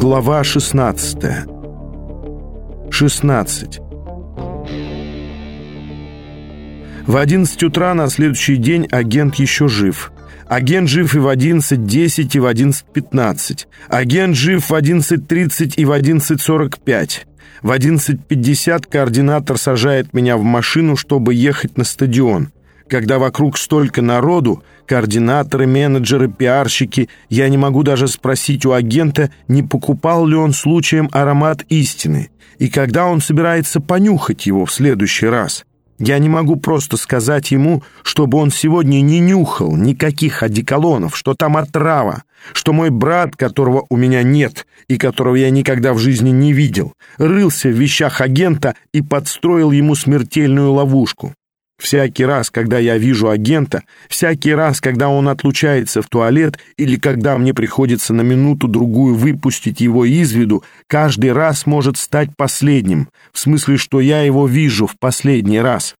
Глава 16 16 В 11 утра на следующий день агент еще жив. Агент жив и в 11.10, и в 11.15. Агент жив в 11.30 и в 11.45. В 11.50 координатор сажает меня в машину, чтобы ехать на стадион. Когда вокруг столько народу, координаторы, менеджеры, пиарщики, я не могу даже спросить у агента, не покупал ли он случаем аромат истины, и когда он собирается понюхать его в следующий раз. Я не могу просто сказать ему, чтобы он сегодня не нюхал никаких одеколонов, что там отрава, что мой брат, которого у меня нет и которого я никогда в жизни не видел, рылся в вещах агента и подстроил ему смертельную ловушку. Всякий раз, когда я вижу агента, всякий раз, когда он отлучается в туалет или когда мне приходится на минуту-другую выпустить его из виду, каждый раз может стать последним, в смысле, что я его вижу в последний раз.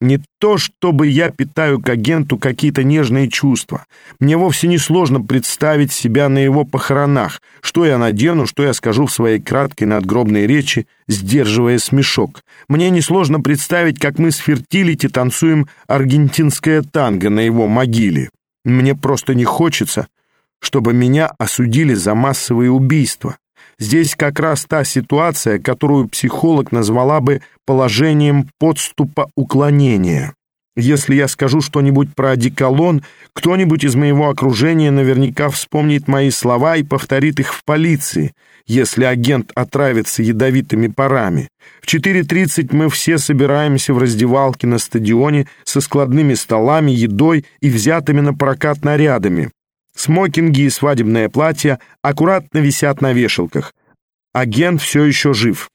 Не то, чтобы я питаю к агенту какие-то нежные чувства. Мне вовсе не сложно представить себя на его похоронах, что я надену, что я скажу в своей краткой надгробной речи, сдерживая смешок. Мне несложно представить, как мы с Фертилити танцуем аргентинское танго на его могиле. Мне просто не хочется, чтобы меня осудили за массовые убийства. Здесь как раз та ситуация, которую психолог назвала бы положением подступа уклонения. Если я скажу что-нибудь про одеколон, кто-нибудь из моего окружения наверняка вспомнит мои слова и повторит их в полиции, если агент отравится ядовитыми парами. В 4.30 мы все собираемся в раздевалке на стадионе со складными столами, едой и взятыми на прокат нарядами. Смокинги и свадебное платье аккуратно висят на вешалках. Агент все еще жив.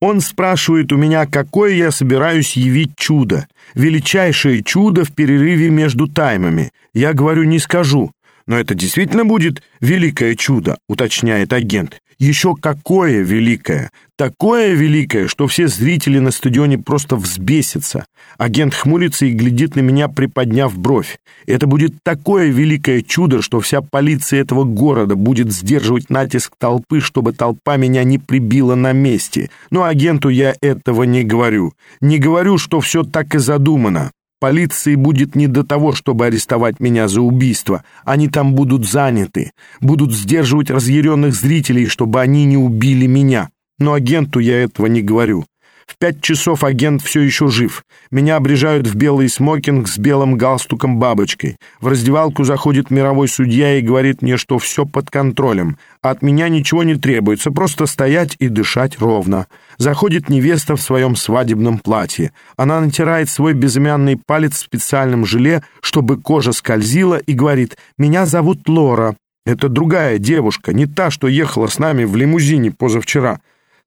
Он спрашивает у меня, какое я собираюсь явить чудо. Величайшее чудо в перерыве между таймами. Я говорю, не скажу. Но это действительно будет великое чудо, уточняет агент. Еще какое великое! Такое великое, что все зрители на стадионе просто взбесятся. Агент хмурится и глядит на меня, приподняв бровь. Это будет такое великое чудо, что вся полиция этого города будет сдерживать натиск толпы, чтобы толпа меня не прибила на месте. Но агенту я этого не говорю. Не говорю, что все так и задумано. Полиции будет не до того, чтобы арестовать меня за убийство. Они там будут заняты, будут сдерживать разъяренных зрителей, чтобы они не убили меня. Но агенту я этого не говорю. В пять часов агент все еще жив. Меня обрежают в белый смокинг с белым галстуком-бабочкой. В раздевалку заходит мировой судья и говорит мне, что все под контролем. От меня ничего не требуется, просто стоять и дышать ровно. Заходит невеста в своем свадебном платье. Она натирает свой безымянный палец в специальном желе, чтобы кожа скользила, и говорит «Меня зовут Лора». Это другая девушка, не та, что ехала с нами в лимузине позавчера.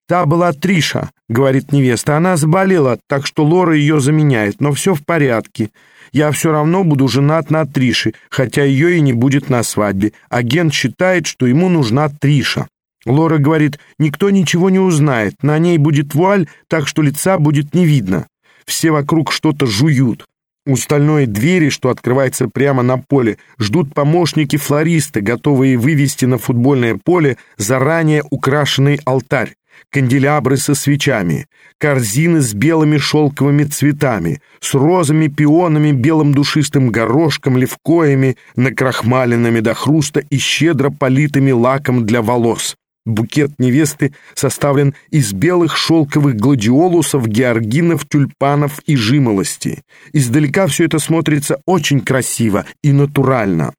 «Та была Триша», — говорит невеста. «Она заболела, так что Лора ее заменяет, но все в порядке. Я все равно буду женат на Трише, хотя ее и не будет на свадьбе. Агент считает, что ему нужна Триша». Лора говорит, «Никто ничего не узнает. На ней будет вуаль, так что лица будет не видно. Все вокруг что-то жуют. У стальной двери, что открывается прямо на поле, ждут помощники-флористы, готовые вывести на футбольное поле заранее украшенный алтарь канделябры со свечами, корзины с белыми шелковыми цветами, с розами, пионами, белым душистым горошком, левкоями, накрахмаленными до хруста и щедро политыми лаком для волос. Букет невесты составлен из белых шелковых гладиолусов, георгинов, тюльпанов и жимолости. Издалека все это смотрится очень красиво и натурально.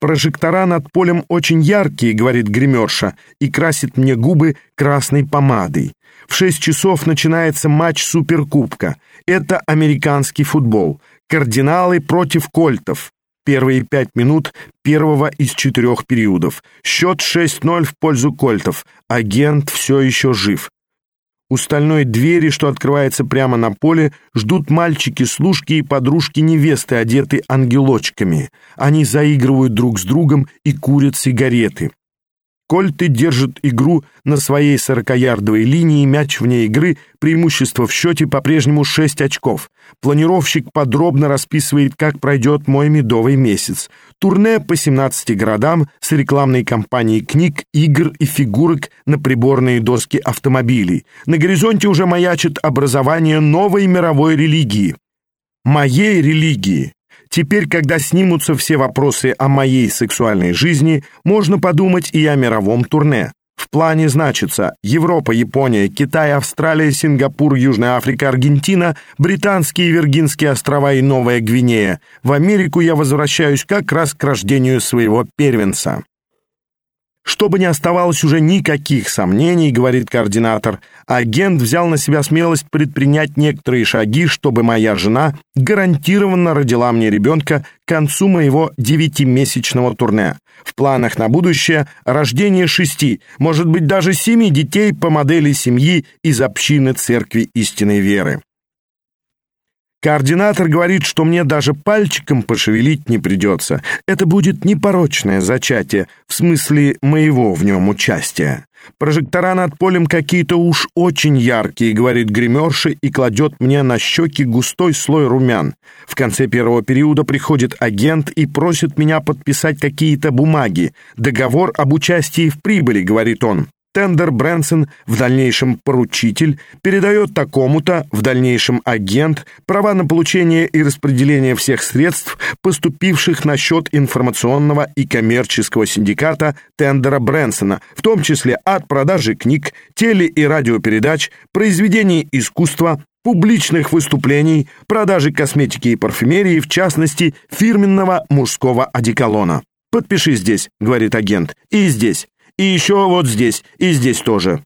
«Прожектора над полем очень яркие», — говорит гримерша, и красит мне губы красной помадой. В шесть часов начинается матч Суперкубка. Это американский футбол. Кардиналы против кольтов. Первые пять минут первого из четырех периодов. Счет 6-0 в пользу кольтов. Агент все еще жив. У стальной двери, что открывается прямо на поле, ждут мальчики-служки и подружки-невесты, одеты ангелочками. Они заигрывают друг с другом и курят сигареты. Кольты держат игру на своей 40-ярдовой линии, мяч вне игры, преимущество в счете по-прежнему 6 очков. Планировщик подробно расписывает, как пройдет мой медовый месяц. Турне по 17 городам с рекламной кампанией книг, игр и фигурок на приборные доски автомобилей. На горизонте уже маячит образование новой мировой религии. Моей религии. Теперь, когда снимутся все вопросы о моей сексуальной жизни, можно подумать и о мировом турне. В плане значится Европа, Япония, Китай, Австралия, Сингапур, Южная Африка, Аргентина, Британские и Виргинские острова и Новая Гвинея. В Америку я возвращаюсь как раз к рождению своего первенца. Чтобы не оставалось уже никаких сомнений, говорит координатор, агент взял на себя смелость предпринять некоторые шаги, чтобы моя жена гарантированно родила мне ребенка к концу моего девятимесячного турне. В планах на будущее рождение шести, может быть даже семи детей по модели семьи из общины Церкви истинной веры. Координатор говорит, что мне даже пальчиком пошевелить не придется. Это будет непорочное зачатие, в смысле моего в нем участия. Прожектора над полем какие-то уж очень яркие, говорит гримерша и кладет мне на щеки густой слой румян. В конце первого периода приходит агент и просит меня подписать какие-то бумаги. Договор об участии в прибыли, говорит он. Тендер Брэнсон, в дальнейшем поручитель, передает такому-то, в дальнейшем агент, права на получение и распределение всех средств, поступивших на счет информационного и коммерческого синдиката Тендера Брэнсона, в том числе от продажи книг, теле- и радиопередач, произведений искусства, публичных выступлений, продажи косметики и парфюмерии, в частности, фирменного мужского одеколона. «Подпиши здесь», — говорит агент, — «и здесь». И еще вот здесь, и здесь тоже.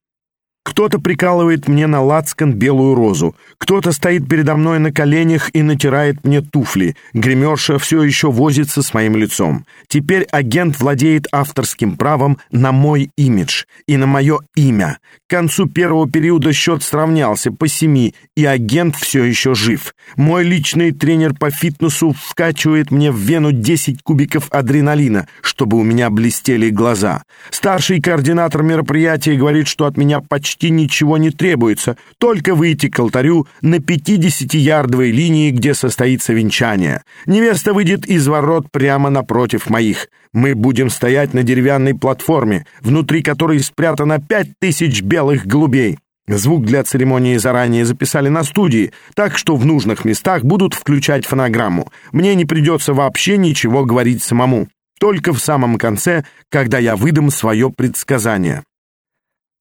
Кто-то прикалывает мне на лацкан белую розу, кто-то стоит передо мной на коленях и натирает мне туфли. Гримерша все еще возится с моим лицом. Теперь агент владеет авторским правом на мой имидж и на мое имя. К концу первого периода счет сравнялся по семи, и агент все еще жив. Мой личный тренер по фитнесу вкачивает мне в вену 10 кубиков адреналина, чтобы у меня блестели глаза. Старший координатор мероприятия говорит, что от меня почти почти ничего не требуется, только выйти к алтарю на 50-ярдовой линии, где состоится венчание. Невеста выйдет из ворот прямо напротив моих. Мы будем стоять на деревянной платформе, внутри которой спрятано пять тысяч белых голубей. Звук для церемонии заранее записали на студии, так что в нужных местах будут включать фонограмму. Мне не придется вообще ничего говорить самому. Только в самом конце, когда я выдам свое предсказание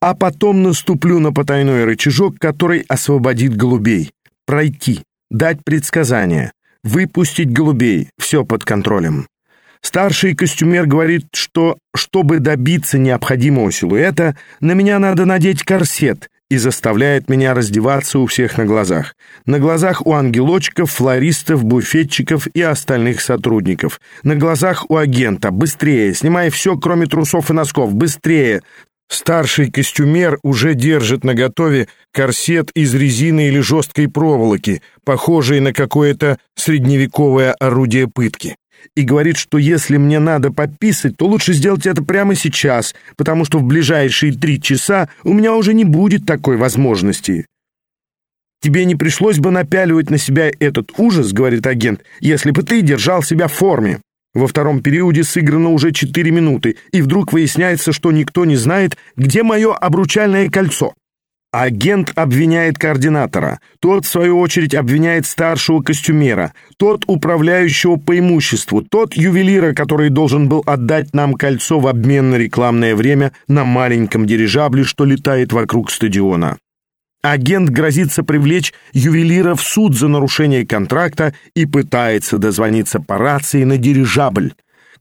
а потом наступлю на потайной рычажок, который освободит голубей. Пройти, дать предсказание, выпустить голубей, все под контролем. Старший костюмер говорит, что, чтобы добиться необходимого силуэта, на меня надо надеть корсет и заставляет меня раздеваться у всех на глазах. На глазах у ангелочков, флористов, буфетчиков и остальных сотрудников. На глазах у агента. Быстрее, снимай все, кроме трусов и носков. Быстрее. Старший костюмер уже держит наготове корсет из резины или жесткой проволоки, похожий на какое-то средневековое орудие пытки. И говорит, что если мне надо пописать, то лучше сделать это прямо сейчас, потому что в ближайшие три часа у меня уже не будет такой возможности. «Тебе не пришлось бы напяливать на себя этот ужас, — говорит агент, — если бы ты держал себя в форме». Во втором периоде сыграно уже 4 минуты, и вдруг выясняется, что никто не знает, где мое обручальное кольцо. Агент обвиняет координатора, тот, в свою очередь, обвиняет старшего костюмера, тот управляющего по имуществу, тот ювелира, который должен был отдать нам кольцо в обмен на рекламное время на маленьком дирижабле, что летает вокруг стадиона. Агент грозится привлечь ювелира в суд за нарушение контракта и пытается дозвониться по рации на дирижабль.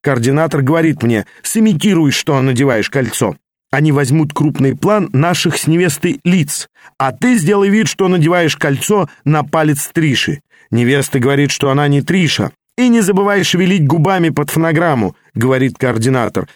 Координатор говорит мне, сымитируй, что надеваешь кольцо. Они возьмут крупный план наших с невестой лиц, а ты сделай вид, что надеваешь кольцо на палец Триши. Невеста говорит, что она не Триша. И не забывай шевелить губами под фонограмму, говорит координатор.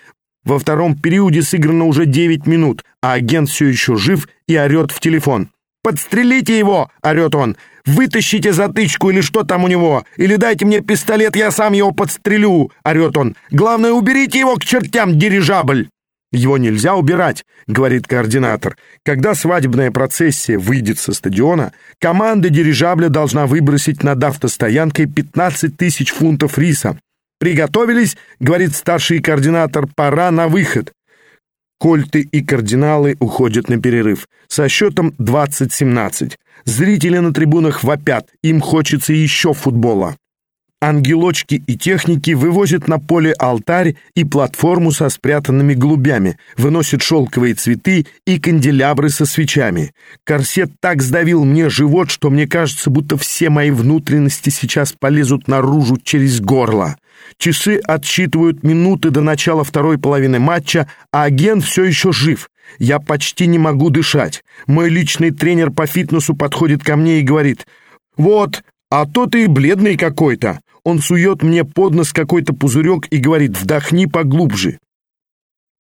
Во втором периоде сыграно уже 9 минут, а агент все еще жив и орет в телефон. «Подстрелите его!» — орет он. «Вытащите затычку или что там у него! Или дайте мне пистолет, я сам его подстрелю!» — орет он. «Главное, уберите его к чертям, дирижабль!» Его нельзя убирать, говорит координатор. Когда свадебная процессия выйдет со стадиона, команда дирижабля должна выбросить над автостоянкой 15 тысяч фунтов риса. Приготовились, говорит старший координатор, пора на выход. Кольты и кардиналы уходят на перерыв со счетом 20-17. Зрители на трибунах вопят, им хочется еще футбола. Ангелочки и техники вывозят на поле алтарь и платформу со спрятанными голубями, выносят шелковые цветы и канделябры со свечами. Корсет так сдавил мне живот, что мне кажется, будто все мои внутренности сейчас полезут наружу через горло. Часы отсчитывают минуты до начала второй половины матча, а агент все еще жив. Я почти не могу дышать. Мой личный тренер по фитнесу подходит ко мне и говорит, «Вот, а то ты бледный какой-то». Он сует мне под нос какой-то пузырек и говорит «вдохни поглубже».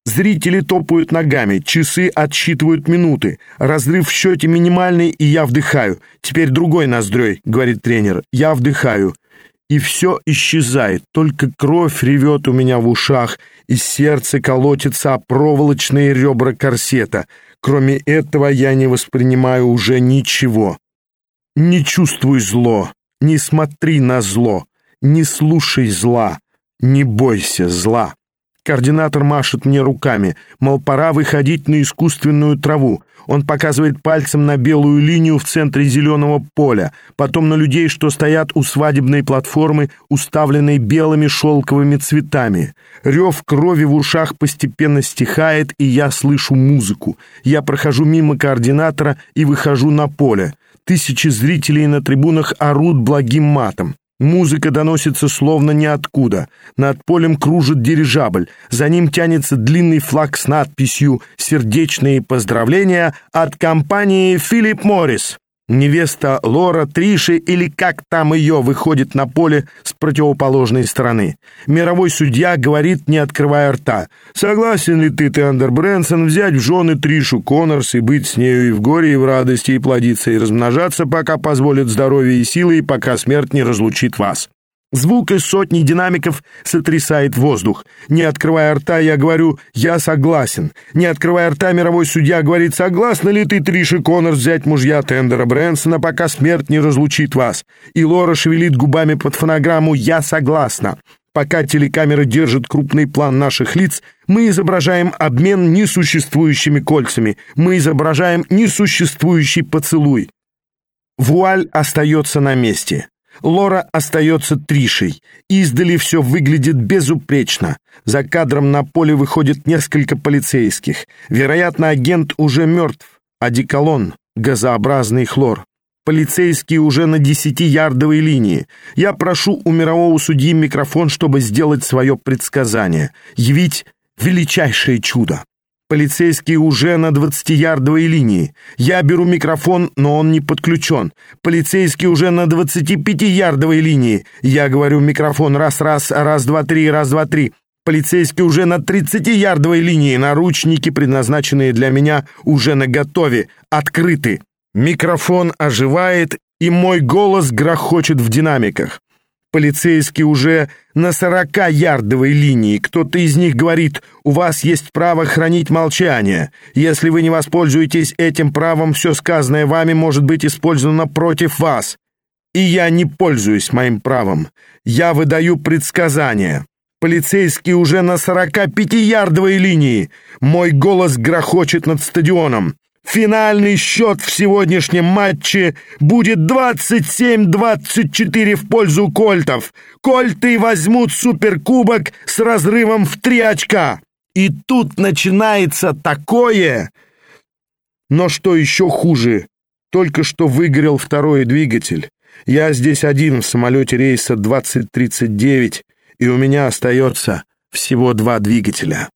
Зрители топают ногами, часы отсчитывают минуты. Разрыв в счете минимальный, и я вдыхаю. Теперь другой ноздрёй, говорит тренер. Я вдыхаю. И все исчезает, только кровь ревет у меня в ушах, и сердце колотится о проволочные ребра корсета. Кроме этого я не воспринимаю уже ничего. Не чувствуй зло, не смотри на зло. Не слушай зла, не бойся зла. Координатор машет мне руками, мол, пора выходить на искусственную траву. Он показывает пальцем на белую линию в центре зеленого поля, потом на людей, что стоят у свадебной платформы, уставленной белыми шелковыми цветами. Рев крови в ушах постепенно стихает, и я слышу музыку. Я прохожу мимо координатора и выхожу на поле. Тысячи зрителей на трибунах орут благим матом. Музыка доносится словно ниоткуда. Над полем кружит дирижабль. За ним тянется длинный флаг с надписью «Сердечные поздравления от компании «Филипп Моррис». Невеста Лора Триши, или как там ее, выходит на поле с противоположной стороны. Мировой судья говорит, не открывая рта. «Согласен ли ты, Тендер Брэнсон, взять в жены Тришу Коннорс и быть с нею и в горе, и в радости, и плодиться, и размножаться, пока позволит здоровье и силы, и пока смерть не разлучит вас?» Звук из сотни динамиков сотрясает воздух. Не открывая рта, я говорю «я согласен». Не открывая рта, мировой судья говорит «согласна ли ты, Триши Коннор, взять мужья Тендера Брэнсона, пока смерть не разлучит вас?» И Лора шевелит губами под фонограмму «я согласна». Пока телекамера держит крупный план наших лиц, мы изображаем обмен несуществующими кольцами. Мы изображаем несуществующий поцелуй. Вуаль остается на месте. Лора остается Тришей. Издали все выглядит безупречно. За кадром на поле выходит несколько полицейских. Вероятно, агент уже мертв. Одеколон, газообразный хлор. Полицейские уже на десятиярдовой линии. Я прошу у мирового судьи микрофон, чтобы сделать свое предсказание. Явить величайшее чудо. Полицейский уже на двадцатиярдовой линии. Я беру микрофон, но он не подключен. Полицейский уже на двадцати пятиярдовой линии. Я говорю микрофон раз-раз, раз-два-три, раз-два-три. Полицейский уже на тридцатиярдовой линии. Наручники, предназначенные для меня, уже наготове, открыты. Микрофон оживает, и мой голос грохочет в динамиках. Полицейские уже на сорока-ярдовой линии. Кто-то из них говорит, у вас есть право хранить молчание. Если вы не воспользуетесь этим правом, все сказанное вами может быть использовано против вас. И я не пользуюсь моим правом. Я выдаю предсказания. Полицейские уже на сорока пятиярдовой линии. Мой голос грохочет над стадионом. Финальный счет в сегодняшнем матче будет 27-24 в пользу кольтов. Кольты возьмут суперкубок с разрывом в три очка. И тут начинается такое... Но что еще хуже, только что выгорел второй двигатель. Я здесь один в самолете рейса 2039, и у меня остается всего два двигателя.